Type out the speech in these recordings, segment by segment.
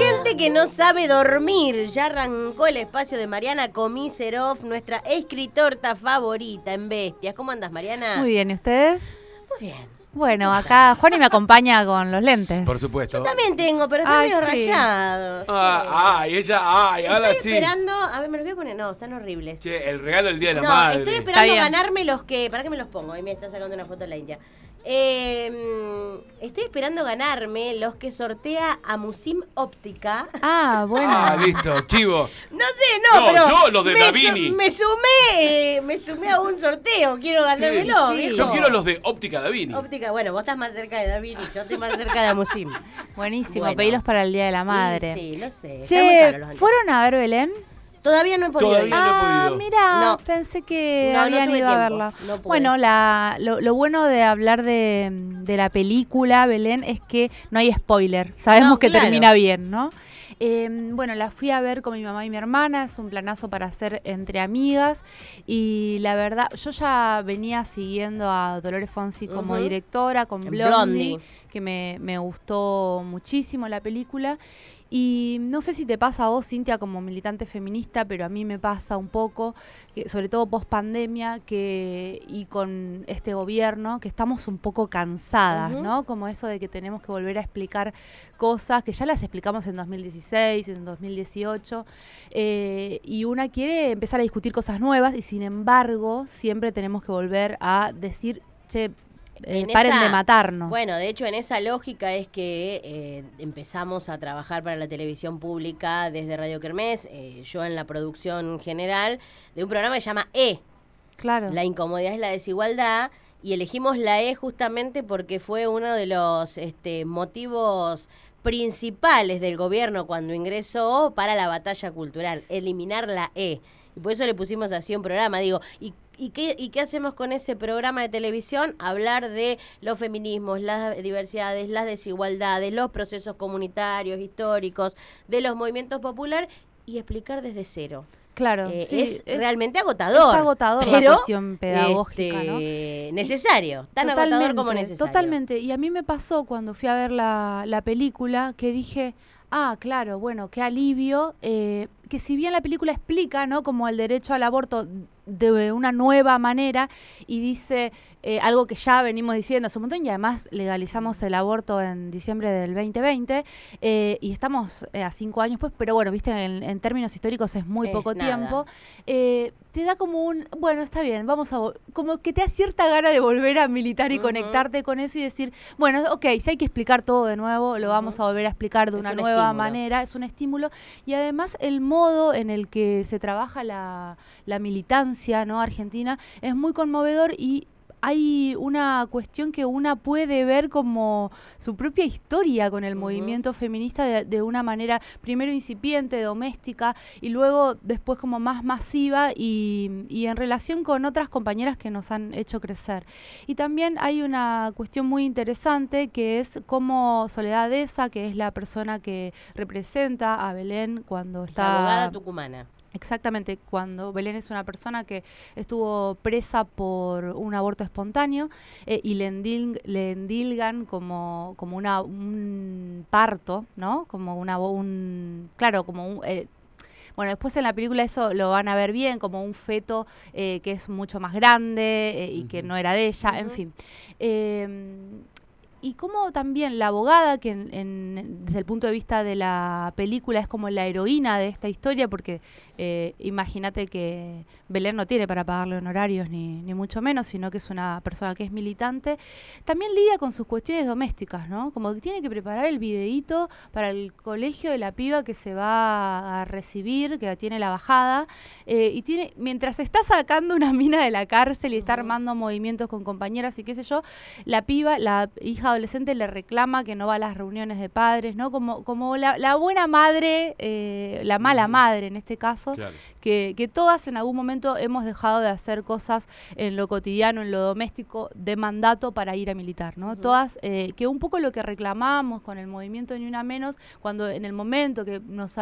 gente que no sabe dormir. Ya arrancó el espacio de Mariana Comiserov, nuestra escritorta favorita en Bestias. ¿Cómo andas, Mariana? Muy bien, ¿y ustedes? Muy bien. Bueno, acá Juani me acompaña con los lentes. Por supuesto. Yo también tengo, pero están Ay, medio sí. rayados. Ah, ay, ella, ay, ahora Estoy sí. esperando. A ver, me los voy a poner. No, están horribles. Che, el regalo del día de la No, madre. estoy esperando ganarme los que. ¿Para qué me los pongo? Ahí me está sacando una foto de la India. Eh, estoy esperando ganarme los que sortea a Musim Óptica. Ah, bueno. Ah, listo, chivo. No sé, no, No, pero. yo los de me, Davini. me sumé, eh, me sumé a un sorteo. Quiero ganármelo, sí. Yo quiero los de óptica Davini. Óptica, bueno, vos estás más cerca de Davini, yo estoy más cerca de Musim. Buenísimo, Bueno. pedilos para el Día de la Madre. Sí, lo sé. Che. ¿fueron a ver Belén? Todavía no he podido Todavía ir. no he ah, mira, No. pensé que No, no habían tuve ido a verla. bueno, la, lo, lo bueno de hablar de, de la película, Belén, es que no hay spoiler. Sabemos No, que claro. termina bien, ¿no? Eh, bueno, la fui a ver con mi mamá y mi hermana, es un planazo para hacer entre amigas y la verdad, yo ya venía siguiendo a Dolores Fonsi como directora, con Blondie, Blondie. que me, me gustó muchísimo la película. Y no sé si te pasa a vos, Cintia, como militante feminista, pero a mí me pasa un poco, que, sobre todo post pandemia, que y con este gobierno, que estamos un poco cansadas. ¿no? Como eso de que tenemos que volver a explicar cosas que ya las explicamos en 2016, en 2018, eh, y una quiere empezar a discutir cosas nuevas, y sin embargo, siempre tenemos que volver a decir, che, eh, En paren esa- de matarnos. Bueno, de hecho en esa lógica es que eh, empezamos a trabajar para la televisión pública desde Radio Kermés, eh, yo en la producción general de un programa que se llama E, claro. La incomodidad es la desigualdad, y elegimos la E justamente porque fue uno de los este, motivos principales del gobierno cuando ingresó para la batalla cultural, eliminar la E. Y por eso le pusimos así un programa, digo, ¿y, y qué, ¿y qué hacemos con ese programa de televisión? Hablar de los feminismos, las diversidades, las desigualdades, los procesos comunitarios, históricos, de los movimientos populares y explicar desde cero. Claro, Eh, sí, es, realmente agotador. es agotador la pero, cuestión pedagógica, ¿no? este, Necesario, tan agotador como necesario. Totalmente. Y a mí me pasó cuando fui a ver la, la película que dije, ah, claro, bueno, qué alivio. eh, que si bien la película explica, ¿no? Como el derecho al aborto de una nueva manera y dice eh, algo que ya venimos diciendo hace un montón y además legalizamos el aborto en diciembre del 2020 eh, y estamos eh, a cinco años pues, pero bueno, viste, en, en términos históricos es muy Es poco nada. tiempo. te da como un, bueno, está bien, vamos a, como que te da cierta gana de volver a militar y Ujú. conectarte con eso y decir, bueno, ok, si hay que explicar todo de nuevo, lo vamos a volver a explicar de Es una un nueva estímulo. manera, es un estímulo y además el modo en el que se trabaja la, la militancia no argentina es muy conmovedor y hay una cuestión que una puede ver como su propia historia con el movimiento feminista de, de una manera primero incipiente, doméstica y luego después como más masiva y, y en relación con otras compañeras que nos han hecho crecer. Y también hay una cuestión muy interesante que es cómo Soledad Esa, que es la persona que representa a Belén cuando La está... abogada tucumana. Exactamente, cuando Belén es una persona que estuvo presa por un aborto espontáneo eh, y le, endil- le endilgan como, como una, un parto, ¿no? Como una, un, claro, como un... eh, bueno, después en la película eso lo van a ver bien, como un feto eh, que es mucho más grande eh, y que no era de ella, en fin. Eh, y como también la abogada, que en- en- desde el punto de vista de la película es como la heroína de esta historia, porque eh, imagínate que Belén no tiene para pagarle honorarios ni, ni mucho menos, sino que es una persona que es militante, también lidia con sus cuestiones domésticas, ¿no? Como que tiene que preparar el videíto para el colegio de la piba que se va a recibir, que tiene la bajada, eh, y tiene, mientras está sacando una mina de la cárcel y está armando movimientos con compañeras y qué sé yo, la piba, la hija adolescente le reclama que no va a las reuniones de padres, ¿no? Como, como la, la buena madre, eh, la mala madre en este caso, Claro. que, que todas en algún momento hemos dejado de hacer cosas en lo cotidiano, en lo doméstico, de mandato para ir a militar, ¿no? Todas, eh, que un poco lo que reclamamos con el movimiento Ni Una Menos, cuando en el momento que nos,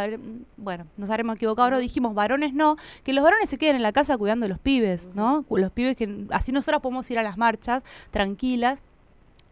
bueno, nos habremos equivocado, no dijimos varones no, que los varones se queden en la casa cuidando a los pibes, ¿no? Los pibes que así nosotras podemos ir a las marchas tranquilas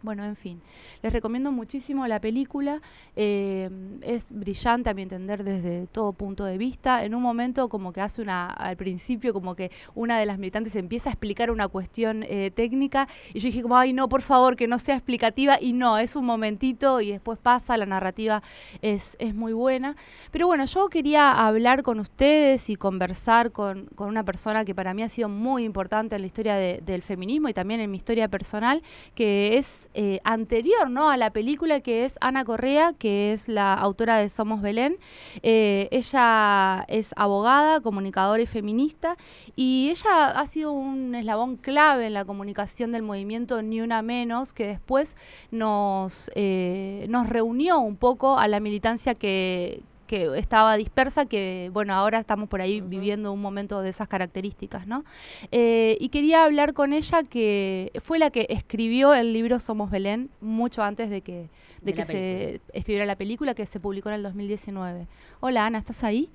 Bueno, en fin, les recomiendo muchísimo la película. eh, es brillante a mi entender desde todo punto de vista. En un momento como que hace una, al principio como que una de las militantes empieza a explicar una cuestión eh, técnica y yo dije como, ay no, por favor, que no sea explicativa y no, es un momentito y después pasa, la narrativa es, es muy buena. Pero bueno, yo quería hablar con ustedes y conversar con, con una persona que para mí ha sido muy importante en la historia de- del feminismo y también en mi historia personal, que es eh, anterior ¿no? a la película, que es Ana Correa, que es la autora de Somos Belén. Eh, ella es abogada, comunicadora y feminista, y ella ha sido un eslabón clave en la comunicación del movimiento Ni Una Menos, que después nos, eh, nos reunió un poco a la militancia que que estaba dispersa, que bueno, ahora estamos por ahí viviendo un momento de esas características, ¿no? Eh, y quería hablar con ella, que fue la que escribió el libro Somos Belén, mucho antes de que, de De que se escribiera la película, que se publicó en el 2019. Hola Ana, ¿estás ahí?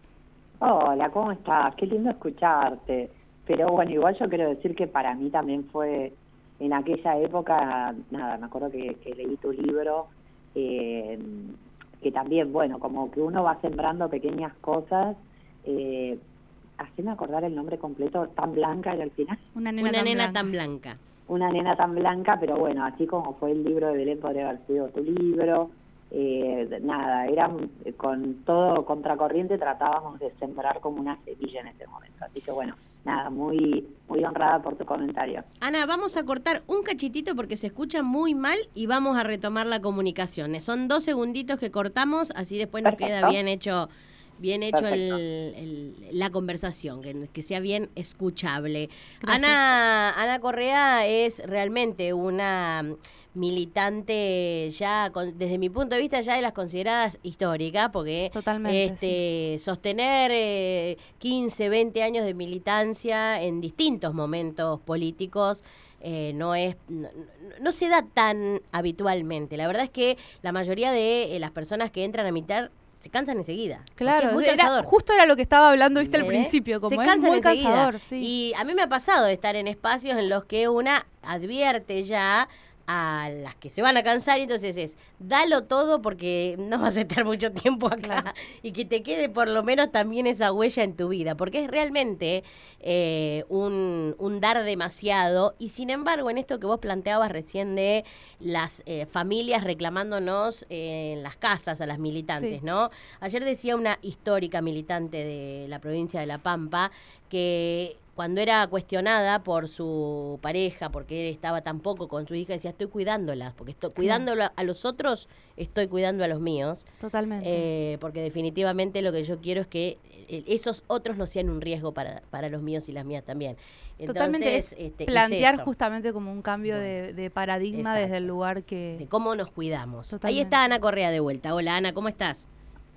Hola, ¿cómo estás? Qué lindo escucharte. Pero bueno, igual yo quiero decir que para mí también fue en aquella época, nada, me acuerdo que, que leí tu libro, eh, que también, bueno, como que uno va sembrando pequeñas cosas. Eh, haceme acordar el nombre completo, tan blanca era al final. Una nena, Una tan nena blanca. tan blanca. Una nena tan blanca, pero bueno, así como fue el libro de Belén, podría haber sido tu libro. Eh, nada, era con todo contracorriente tratábamos de sembrar como una semilla en ese momento. Así que bueno, nada, muy muy honrada por tu comentario. Ana, vamos a cortar un cachitito porque se escucha muy mal y vamos a retomar la comunicación. Son dos segunditos que cortamos, así después nos queda bien hecho bien hecho el- la conversación, que, que sea bien escuchable. Gracias. Ana, Ana Correa es realmente una militante ya, con- desde mi punto de vista, ya de las consideradas históricas, porque Totalmente, este, sostener eh, 15, 20 años de militancia en distintos momentos políticos eh, no es no, se da tan habitualmente. La verdad es que la mayoría de eh, las personas que entran a militar se cansan enseguida. Claro, es muy era- cansador. justo era lo que estaba hablando, viste, al ¿Eh? principio, como se es cansan muy enseguida. cansador, sí. Y a mí me ha pasado de estar en espacios en los que una advierte ya a las que se van a cansar y entonces es dalo todo porque no vas a estar mucho tiempo acá Claro. y que te quede por lo menos también esa huella en tu vida porque es realmente eh, un, un dar demasiado y sin embargo en esto que vos planteabas recién de las eh, familias reclamándonos eh, en las casas a las militantes Sí. ¿no? Ayer decía una histórica militante de la provincia de La Pampa que cuando era cuestionada por su pareja, porque él estaba tan poco con su hija, decía, estoy cuidándola, porque estoy cuidándola a los otros, estoy cuidando a los míos. Totalmente. Eh, porque definitivamente lo que yo quiero es que eh, esos otros no sean un riesgo para, para los míos y las mías también. Totalmente Entonces, es este, es plantear justamente como un cambio de, de paradigma Exacto. desde el lugar que... de cómo nos cuidamos. Totalmente. Ahí está Ana Correa de vuelta. Hola Ana, ¿cómo estás?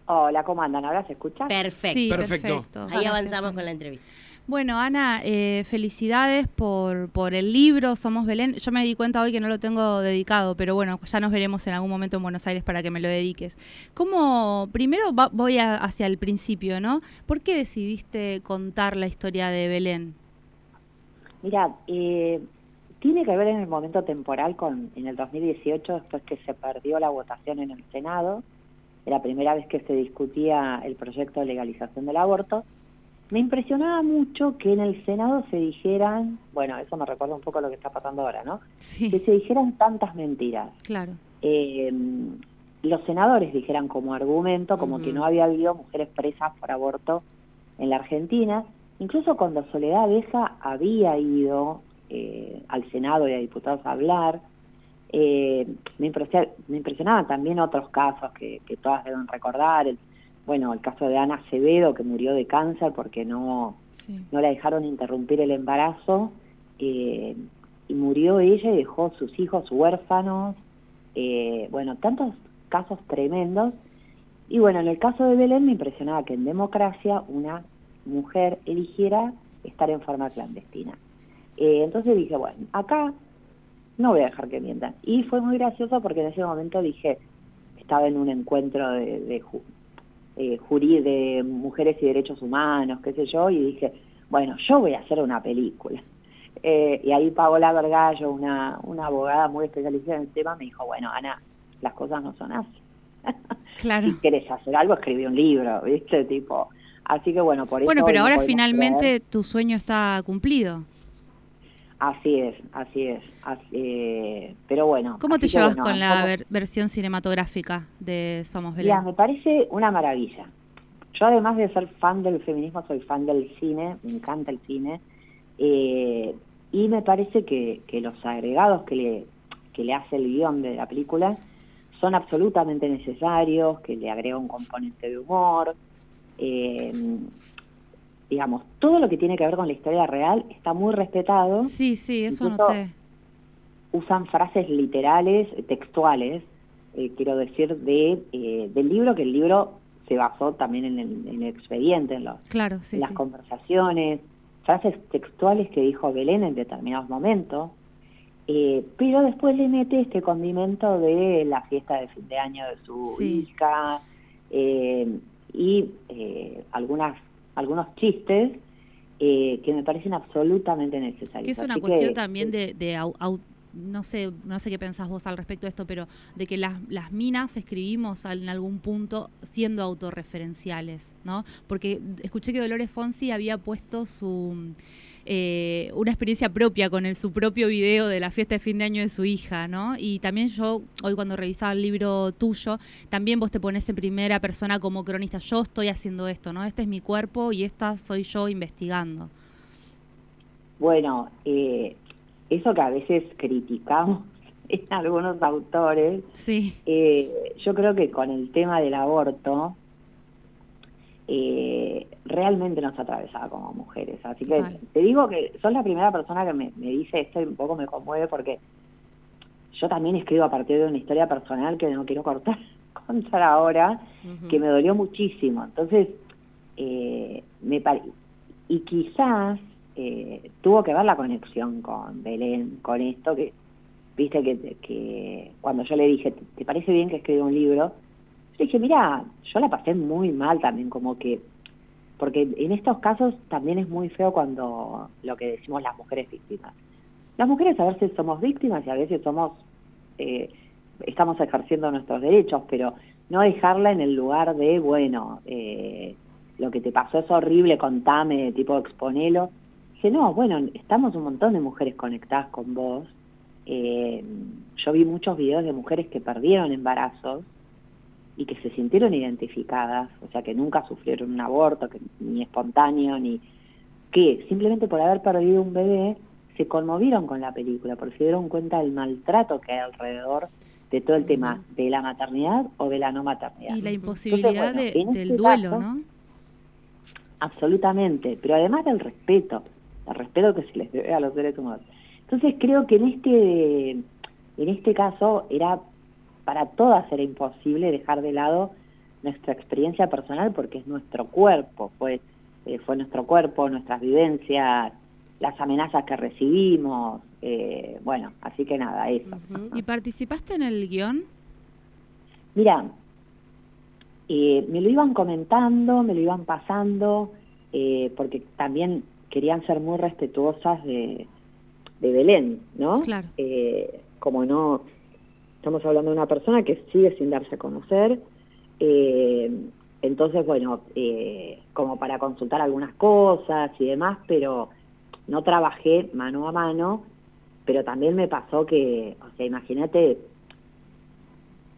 Hola, ¿cómo andan? ¿Ahora se escucha? Perfecto. Sí, Perfecto. perfecto. Ahí avanzamos con la entrevista. Bueno, Ana, eh, felicidades por, por el libro Somos Belén. Yo me di cuenta hoy que no lo tengo dedicado, pero bueno, ya nos veremos en algún momento en Buenos Aires para que me lo dediques. ¿Cómo, primero va- voy a- hacia el principio, ¿no? ¿Por qué decidiste contar la historia de Belén? Mira, eh, tiene que ver en el momento temporal con en el 2018, después que se perdió la votación en el Senado, la primera vez que se discutía el proyecto de legalización del aborto. Me impresionaba mucho que en el Senado se dijeran, bueno, eso me recuerda un poco a lo que está pasando ahora, ¿no? Que Sí, se dijeran tantas mentiras. claro. Eh, los senadores dijeran como argumento como que no había habido mujeres presas por aborto en la Argentina. Incluso cuando Soledad Abeja había ido eh, al Senado y a diputados a hablar, eh, me, impresiona- me impresionaban también otros casos que, que todas deben recordar. El, bueno, el caso de Ana Acevedo, que murió de cáncer porque no, Sí. no la dejaron interrumpir el embarazo eh, y murió ella y dejó sus hijos huérfanos. eh, bueno, tantos casos tremendos. Y bueno, en el caso de Belén me impresionaba que en democracia una mujer eligiera estar en forma clandestina. Eh, entonces dije, bueno, acá no voy a dejar que mientan. Y fue muy gracioso porque en ese momento dije, estaba en un encuentro de, de, eh, jurí de mujeres y derechos humanos, qué sé yo, y dije, bueno, yo voy a hacer una película. Eh, y ahí Paola Vergallo, una, una abogada muy especializada en el tema, me dijo, bueno, Ana, las cosas no son así. Claro. si quieres hacer algo, escribí un libro, ¿viste? Tipo, así que bueno, por eso... Bueno, pero no ahora finalmente creer. tu sueño está cumplido. Así es, así es. así- eh, pero bueno. ¿Cómo te llevas bueno, con la ¿cómo- ver- versión cinematográfica de Somos Belén? Mira, me parece una maravilla. Yo además de ser fan del feminismo, soy fan del cine, me encanta el cine, eh, y me parece que, que los agregados que le, que le hace el guion de la película son absolutamente necesarios, que le agrega un componente de humor, eh, digamos, todo lo que tiene que ver con la historia real está muy respetado Sí, sí, eso Incluso- noté. usan frases literales, textuales, eh, quiero decir, de eh, del libro, que el libro se basó también en el, en el expediente, en, los- Claro, sí, en las sí. conversaciones, frases textuales que dijo Belén en determinados momentos, eh, pero después le mete este condimento de la fiesta de fin de año de su Sí. hija eh, y eh, algunas algunos chistes eh, que me parecen absolutamente necesarios. Que es una Así cuestión que, también de, de au- au- no sé, no sé qué pensás vos al respecto de esto, pero de que las, las minas escribimos en algún punto siendo autorreferenciales, ¿no? Porque escuché que Dolores Fonsi había puesto su eh, una experiencia propia con su propio video de la fiesta de fin de año de su hija, ¿no? Y también yo, hoy cuando revisaba el libro tuyo, también vos te pones en primera persona como cronista, yo estoy haciendo esto, ¿no? Este es mi cuerpo y esta soy yo investigando. Bueno, eh, eso que a veces criticamos en algunos autores, Sí, eh, yo creo que con el tema del aborto eh, realmente nos atravesaba como mujeres. Así que Total. te digo que sos la primera persona que me, me dice esto y un poco me conmueve porque yo también escribo a partir de una historia personal que no quiero cortar contar ahora, que me dolió muchísimo. Entonces, eh, me pare- y quizás eh, tuvo que ver la conexión con Belén, con esto, que viste que, que cuando yo le dije, ¿te, parece bien que escriba un libro? Yo dije, mira, yo la pasé muy mal también, como que, porque en estos casos también es muy feo cuando lo que decimos las mujeres víctimas. Las mujeres a veces somos víctimas y a veces somos, eh, estamos ejerciendo nuestros derechos, pero no dejarla en el lugar de, bueno, eh, lo que te pasó es horrible, contame, tipo exponelo. Dije, no, bueno, estamos un montón de mujeres conectadas con vos. Eh, yo vi muchos videos de mujeres que perdieron embarazos y que se sintieron identificadas, o sea, que nunca sufrieron un aborto, que ni espontáneo, ni que simplemente por haber perdido un bebé se conmovieron con la película, porque se dieron cuenta del maltrato que hay alrededor de todo el tema de la maternidad o de la no maternidad. Y la imposibilidad Entonces, bueno, del este duelo, caso, ¿no? Absolutamente, pero además del respeto, respeto que se les debe a los seres humanos. Entonces creo que en este, en este caso era para todas era imposible dejar de lado nuestra experiencia personal porque es nuestro cuerpo, fue, eh, fue nuestro cuerpo, nuestras vivencias, las amenazas que recibimos, eh, bueno, así que nada, eso. ¿Y participaste en el guion? Mira, eh, me lo iban comentando, me lo iban pasando, eh, porque también querían ser muy respetuosas de, de Belén, ¿no? Claro. Eh, como no, estamos hablando de una persona que sigue sin darse a conocer, eh, entonces, bueno, eh, como para consultar algunas cosas y demás, pero no trabajé mano a mano, pero también me pasó que, o sea, imagínate,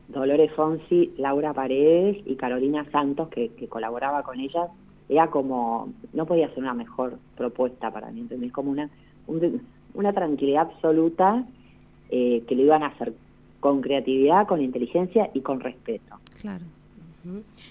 Dolores Fonsi, Laura Paredes y Carolina Santos, que, que colaboraba con ellas, era como, no podía ser una mejor propuesta para mí, ¿entendés? Como una, un- una tranquilidad absoluta eh, que lo iban a hacer con creatividad, con inteligencia y con respeto. Claro.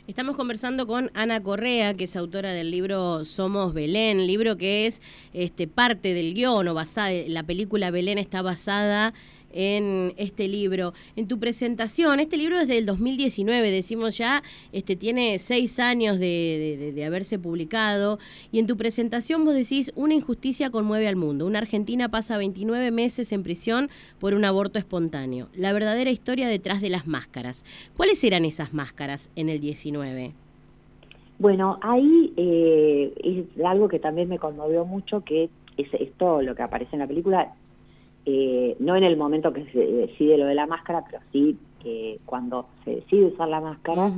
Estamos conversando con Ana Correa, que es autora del libro Somos Belén, libro que es este, parte del guion o basada, la película Belén está basada en este libro. En tu presentación, este libro es del 2019, decimos ya, este tiene seis años de, de- haberse publicado, y en tu presentación vos decís, una injusticia conmueve al mundo. Una argentina pasa 29 meses en prisión por un aborto espontáneo. La verdadera historia detrás de las máscaras. ¿Cuáles eran esas máscaras en el 19? Bueno, ahí eh, es algo que también me conmovió mucho, que es esto lo que aparece en la película, eh, no en el momento que se decide lo de la máscara, pero sí que cuando se decide usar la máscara,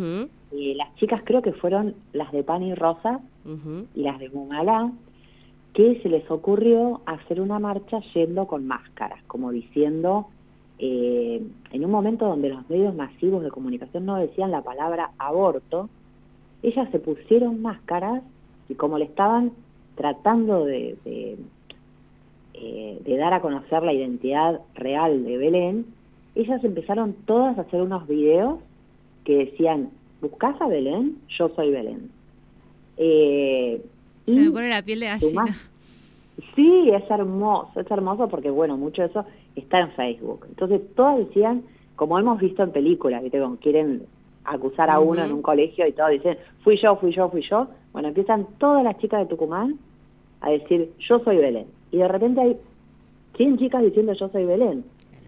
eh, las chicas creo que fueron las de Pan y Rosa y las de Mumalá, que se les ocurrió hacer una marcha yendo con máscaras, como diciendo, eh, en un momento donde los medios masivos de comunicación no decían la palabra aborto, ellas se pusieron máscaras y como le estaban tratando de, de, eh, de dar a conocer la identidad real de Belén, ellas empezaron todas a hacer unos videos que decían, ¿buscás a Belén? Yo soy Belén. Eh, Se me pone la piel de gallina. Sí, es hermoso, es hermoso porque, bueno, mucho de eso está en Facebook. Entonces, todas decían, como hemos visto en películas, ¿viste? Como quieren acusar a uno en un colegio y todos dicen, fui yo, fui yo, fui yo. Bueno, empiezan todas las chicas de Tucumán a decir, yo soy Belén. Y de repente hay 100 chicas diciendo, yo soy Belén.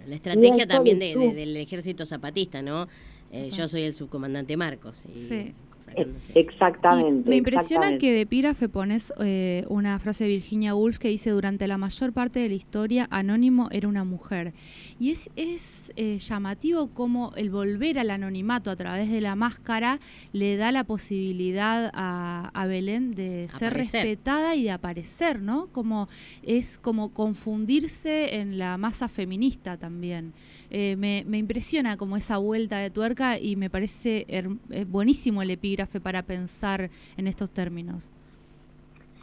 La estrategia también de del ejército zapatista, ¿no? Eh, yo soy el subcomandante Marcos. y Sí. Sacándose. Exactamente. Y me impresiona exactamente. que de epígrafe pones eh, una frase de Virginia Woolf que dice durante la mayor parte de la historia Anónimo era una mujer. Y es, es eh, llamativo cómo el volver al anonimato a través de la máscara le da la posibilidad a, a Belén de ser Aparecer. respetada y de aparecer, ¿no? Como es como confundirse en la masa feminista también. Eh, me, me impresiona como esa vuelta de tuerca y me parece eh, buenísimo el epígrafe para pensar en estos términos.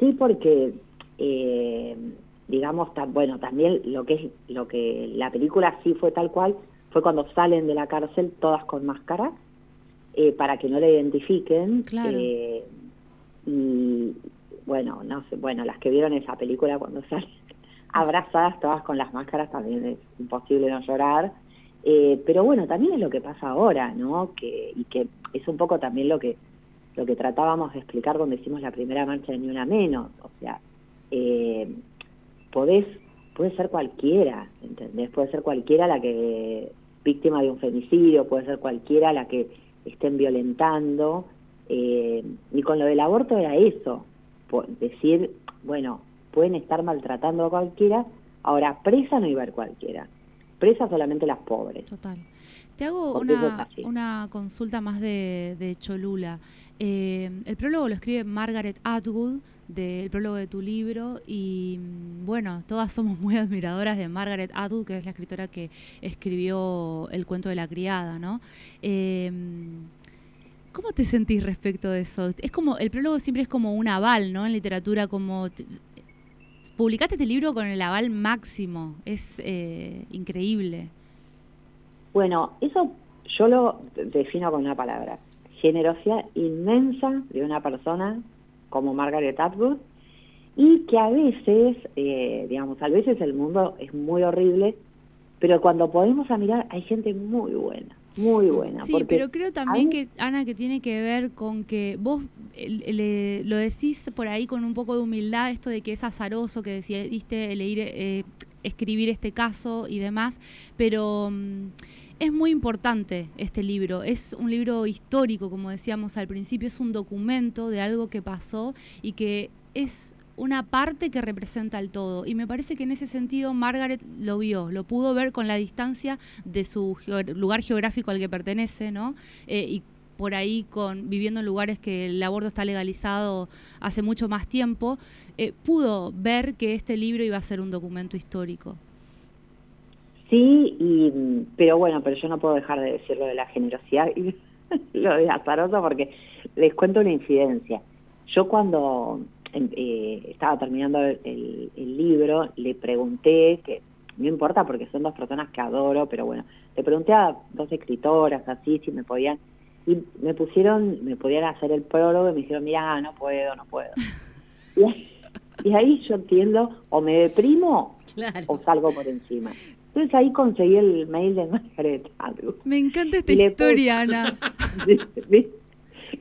Sí, porque eh, digamos, ta- bueno, también lo que es lo que la película sí fue tal cual fue cuando salen de la cárcel todas con máscara eh, para que no la identifiquen. Claro. y bueno, no sé, bueno, las que vieron esa película cuando salen abrazadas todas con las máscaras también es imposible no llorar. Eh, pero bueno, también es lo que pasa ahora, ¿no? Que, y que es un poco también lo que lo que tratábamos de explicar cuando hicimos la primera marcha de Ni Una Menos. O sea, eh, podés, puede ser cualquiera, ¿entendés? Puede ser cualquiera la que víctima de un femicidio, puede ser cualquiera la que estén violentando. Eh, y con lo del aborto era eso, decir, bueno, pueden estar maltratando a cualquiera, ahora presa no iba a ir cualquiera, presa solamente las pobres. Total. Te hago una, una consulta más de, de Cholula. Eh, el prólogo lo escribe Margaret Atwood, del prólogo de tu libro, y mm, bueno, todas somos muy admiradoras de Margaret Atwood, que es la escritora que escribió El cuento de la criada, ¿no? Eh, ¿Cómo te sentís respecto de eso? Es como, el prólogo siempre es como un aval, ¿no? En literatura, como... Publicaste este libro con el aval máximo, es eh, increíble. Bueno, eso yo lo defino con una palabra, generosidad inmensa de una persona como Margaret Atwood y que a veces, eh, digamos, a veces el mundo es muy horrible, pero cuando podemos a mirar hay gente muy buena, muy buena. Sí, pero creo también mí- que, Ana, que tiene que ver con que vos el- el- lo decís por ahí con un poco de humildad, esto de que es azaroso, que decidiste leer, eh, escribir este caso y demás, pero mm, es muy importante este libro. Es un libro histórico, como decíamos al principio, es un documento de algo que pasó y que es una parte que representa el todo. Y me parece que en ese sentido Margaret lo vio, lo pudo ver con la distancia de su lugar geográfico al que pertenece, ¿no? Eh, y por ahí con viviendo en lugares que el aborto está legalizado hace mucho más tiempo, eh, pudo ver que este libro iba a ser un documento histórico. Sí, y, pero bueno, pero yo no puedo dejar de decir lo de la generosidad y lo de azaroso porque les cuento una incidencia. Yo cuando eh, estaba terminando el, el- el libro, le pregunté, que no importa porque son dos personas que adoro, pero bueno, le pregunté a dos escritoras así si me podían, y me pusieron, me podían hacer el prólogo y me dijeron, mira, no puedo, no puedo. Y, ahí- y ahí yo entiendo, o me deprimo Claro. o salgo por encima. Entonces ahí conseguí el mail de Margaret Atwood. Me encanta esta historia, Ana.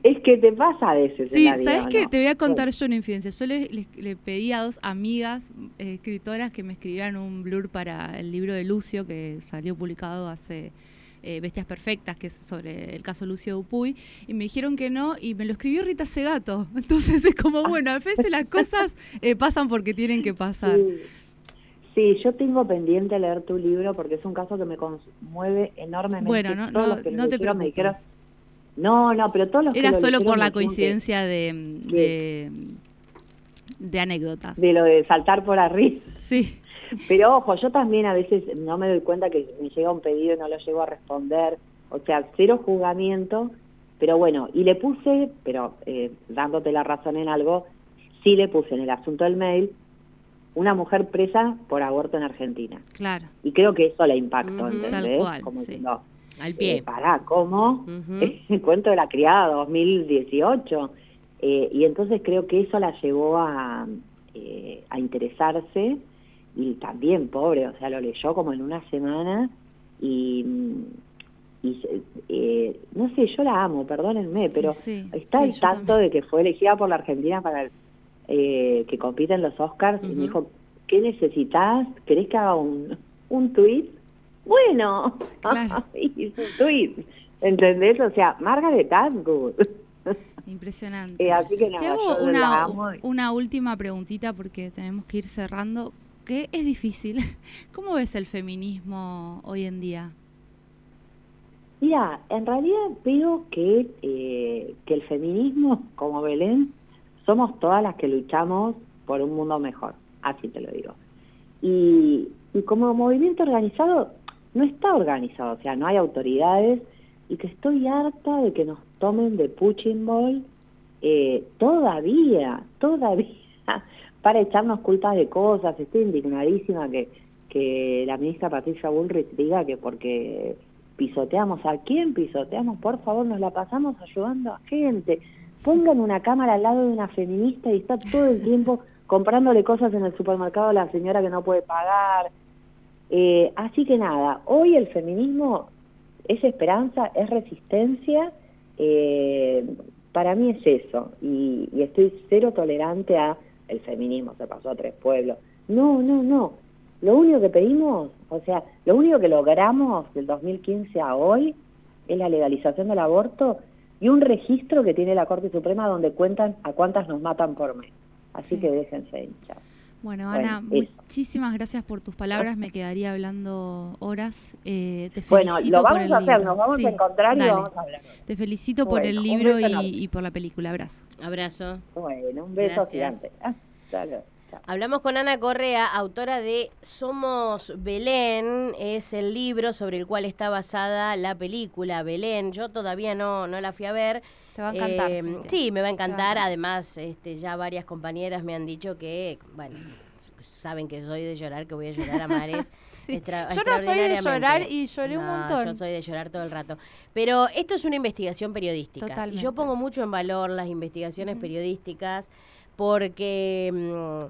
es que te pasa a veces en Sí, la vida, ¿sabes ¿o qué? no? Te voy a contar yo una infidencia. Yo le, le- le pedí a dos amigas eh, escritoras que me escribieran un blur para el libro de Lucio que salió publicado hace eh, Bestias Perfectas, que es sobre el caso Lucio Dupuy, y me dijeron que no, y me lo escribió Rita Segato. Entonces es como, bueno, a veces las cosas eh, pasan porque tienen que pasar. Sí. Sí, yo tengo pendiente leer tu libro porque es un caso que me conmueve enormemente. Bueno, no, Todos no, los que lo no te me preocupes. dijeron- no, no, pero todos los que Era lo solo por la que- coincidencia de, de, de anécdotas. de lo de saltar por arriba. Sí, Pero ojo, yo también a veces no me doy cuenta que me llega un pedido y no lo llego a responder. O sea, cero juzgamiento. Pero bueno, y le puse, pero eh, dándote la razón en algo, sí le puse en el asunto del mail una mujer presa por aborto en Argentina. claro. Y creo que eso la impactó. ¿entendés? Tal cual, Como sí. diciendo, Al pie. eh, pará, ¿cómo? Ujú. El cuento de la criada 2018. Eh, y entonces creo que eso la llevó a, eh, a interesarse y también, pobre, o sea, lo leyó como en una semana y, y se- eh, no sé, yo la amo, perdónenme, pero Sí, está sí, yo tanto de que fue elegida por la Argentina para eh, que compita en los Oscars y me dijo, ¿qué necesitas? ¿Querés que haga un, un tweet? Bueno, Claro. tweet, ¿entendés? O sea, Margaret Atwood. Impresionante. Eh, así que nada, Te hago yo la una, y- una última preguntita porque tenemos que ir cerrando, que es difícil. ¿Cómo ves el feminismo hoy en día? Mira, en realidad veo que, eh, que el feminismo, como Belén, somos todas las que luchamos por un mundo mejor, así te lo digo. Y, y como movimiento organizado, no está organizado, o sea, no hay autoridades y que estoy harta de que nos tomen de punching eh, todavía, todavía, para echarnos culpas de cosas. Estoy indignadísima que, que la ministra Patricia Bullrich diga que porque pisoteamos a quién pisoteamos, por favor, nos la pasamos ayudando a gente. Pongan una cámara al lado de una feminista y está todo el tiempo comprándole cosas en el supermercado a la señora que no puede pagar. Eh, así que nada, hoy el feminismo es esperanza, es resistencia, eh, para mí es eso, y, y estoy cero tolerante a el feminismo se pasó a tres pueblos. No, no, no. Lo único que pedimos, o sea, lo único que logramos del 2015 a hoy es la legalización del aborto y un registro que tiene la Corte Suprema donde cuentan a cuántas nos matan por mes. Así Sí. que déjense hinchar. Bueno, Bueno, Ana, eso. muchísimas gracias por tus palabras. Me quedaría hablando horas. Eh, te Bueno, felicito lo por vamos el a hacer, libro. nos vamos Sí, a encontrar y dale. vamos a hablar. Te felicito por el Bueno, libro y, y por la película. Abrazo. Abrazo. Bueno, un beso Gracias. gigante. Hasta luego. Hablamos con Ana Correa, autora de Somos Belén, es el libro sobre el cual está basada la película Belén. Yo todavía no, no la fui a ver. Te va a encantar. Eh, sí, me va a Te va a encantar. Además, este, ya varias compañeras me han dicho que, bueno, saben que soy de llorar, que voy a llorar a mares. Sí. Yo no soy de llorar y lloré un montón. Yo soy de llorar todo el rato. Pero esto es una investigación periodística. Y Totalmente. yo pongo mucho en valor las investigaciones periodísticas porque, mm,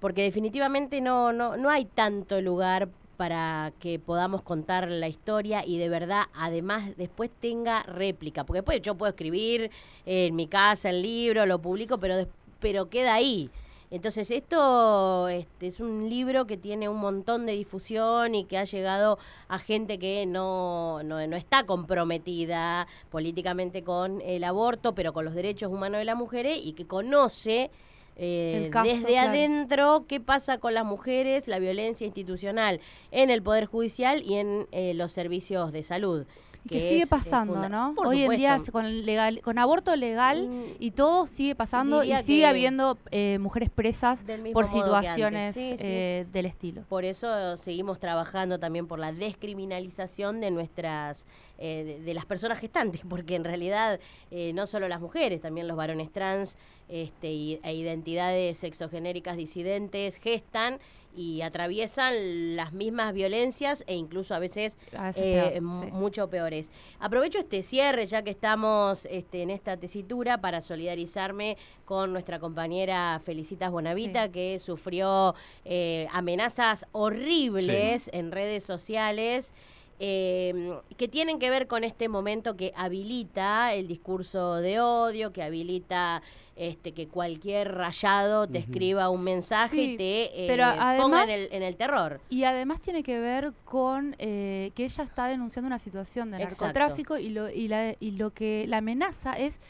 porque definitivamente no, no, no hay tanto lugar para que podamos contar la historia y de verdad además después tenga réplica. Porque después yo puedo escribir en mi casa el libro, lo publico, pero, pero queda ahí. Entonces esto este, es un libro que tiene un montón de difusión y que ha llegado a gente que no, no, no está comprometida políticamente con el aborto, pero con los derechos humanos de las mujeres y que conoce eh, caso, desde claro. adentro qué pasa con las mujeres, la violencia institucional en el Poder Judicial y en eh, los servicios de salud. Y que sigue pasando, ¿no? Por Hoy en día con legal, con aborto legal Mm, y todo sigue pasando y sigue habiendo eh, mujeres presas por situaciones sí. eh, del estilo. Por eso seguimos trabajando también por la descriminalización de nuestras, eh, de, de las personas gestantes, porque en realidad eh, no solo las mujeres, también los varones trans este, y- e identidades sexogenéricas disidentes gestan y atraviesan las mismas violencias e incluso a veces A veces eh, peor, m- sí. mucho peores. Aprovecho este cierre, ya que estamos este, en esta tesitura, para solidarizarme con nuestra compañera Felicitas Bonavita, Sí. que sufrió eh, amenazas horribles en redes sociales. eh, que tienen que ver con este momento que habilita el discurso de odio, que habilita este que cualquier rayado te escriba un mensaje Sí, y te eh, pero ponga en el, en el terror. Y además tiene que ver con eh, que ella está denunciando una situación de narcotráfico y lo, y, la- y lo que la amenaza es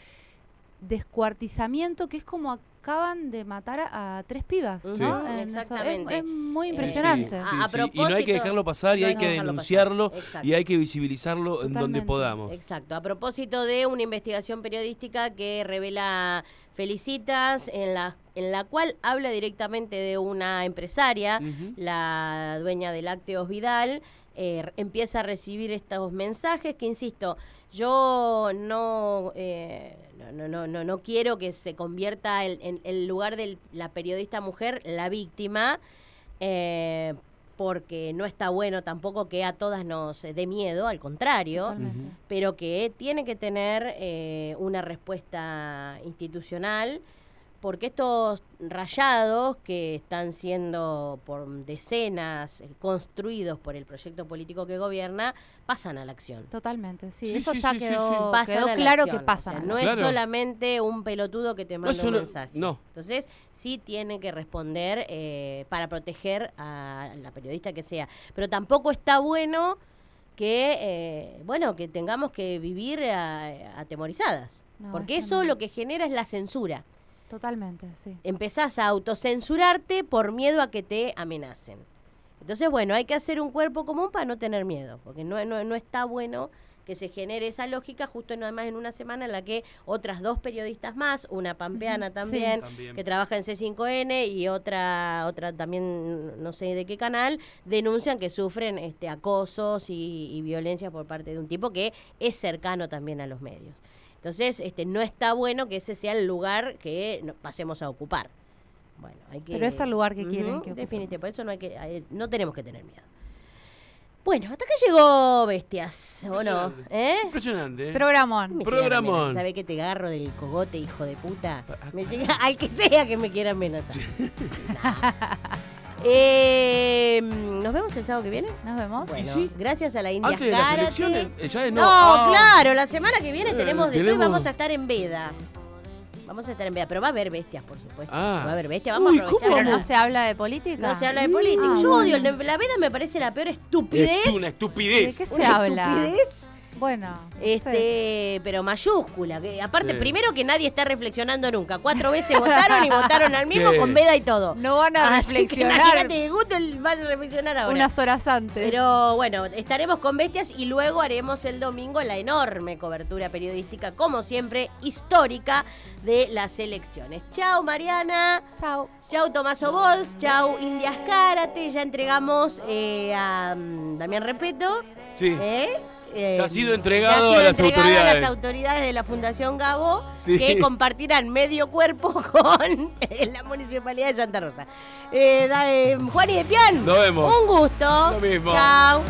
descuartizamiento, que es como acaban de matar a, a tres pibas. Ujú, ¿no? Exactamente. Es, es muy Sí, impresionante. sí. A- a y no hay que dejarlo pasar y no hay hay que denunciarlo y hay que visibilizarlo en donde podamos. Exacto. A propósito de una investigación periodística que revela Felicitas, en la, en la cual habla directamente de una empresaria, la dueña de Lácteos Vidal, eh, empieza a recibir estos mensajes que, insisto, yo no, eh, no, no, no, no, quiero que se convierta el- en el lugar de la periodista mujer la víctima, eh, porque no está bueno tampoco que a todas nos eh, dé miedo, al contrario Totalmente. Pero que tiene que tener eh, una respuesta institucional, porque estos rayados que están siendo por decenas eh, construidos por el proyecto político que gobierna, pasan a la acción. Totalmente, sí. Sí, Eso sí, ya sí, quedó, claro acción, que pasan. o sea, no es solamente un pelotudo que te No manda solo- un mensaje. no. Entonces, sí tiene que responder eh, para proteger a la periodista que sea. Pero tampoco está bueno que, eh, bueno, que tengamos que vivir a- atemorizadas. No, porque es eso lo que genera es la censura. Totalmente, sí. Empezás a autocensurarte por miedo a que te amenacen. Entonces, bueno, hay que hacer un cuerpo común para no tener miedo, porque no, no, no está bueno que se genere esa lógica justo en, además en una semana en la que otras dos periodistas más, una pampeana También. que trabaja en C5N y otra otra también no sé de qué canal, denuncian que sufren este acosos y, y violencia por parte de un tipo que es cercano también a los medios. Entonces, este no está bueno que ese sea el lugar que pasemos a ocupar. Bueno, hay que Pero es el lugar que quieren Ujú, que Definitivamente, por eso no hay que hay- no tenemos que tener miedo. Bueno, hasta acá llegó Bestias, ¿o no? Impresionante. ¿Eh? Impresionante. ¿eh? Programón. Me Programón. quieren amenazar, ¿Sabe que te agarro del cogote, hijo de puta? Me llega al que sea que me quiera amenazar. Eh, ¿Nos vemos el sábado que viene? Nos vemos. Bueno, sí. gracias a la India Antes de las Karate. elecciones, eh, ya es no. No, Ah. claro, la semana que viene Eh, tenemos de todo y tenemos- vamos a estar en Veda. Vamos a estar en Veda, pero va a haber bestias, por supuesto. Ah. Va a haber bestias, vamos Uy, a aprovechar. ¿cómo Pero no se habla de política. No se habla de política. Ah, Yo odio bueno. de- la Veda, me parece la peor estupidez. Es una ¿De estupidez. qué se una habla? estupidez. Bueno. Este, pero mayúscula. Que aparte, Sí. primero que nadie está reflexionando nunca. Cuatro veces votaron y votaron al mismo Sí. con veda y todo. no van a Así reflexionar que gusto el- van a reflexionar ahora. unas horas antes. Pero bueno, estaremos con bestias y luego haremos el domingo la enorme cobertura periodística, como siempre, histórica de las elecciones. Chao, Mariana. Chao. Chau Tomaso Bols, chau Indias Karate, ya entregamos eh, a mm, Damián Repeto. Sí. ¿eh? Eh, ha sido entregado ya ha sido a las entregado autoridades. a las autoridades de la Fundación Gabo, Sí. que compartirán medio cuerpo con la Municipalidad de Santa Rosa. Eh, da- eh, Juan y de Pian, Nos vemos. un gusto. Lo mismo. Chao.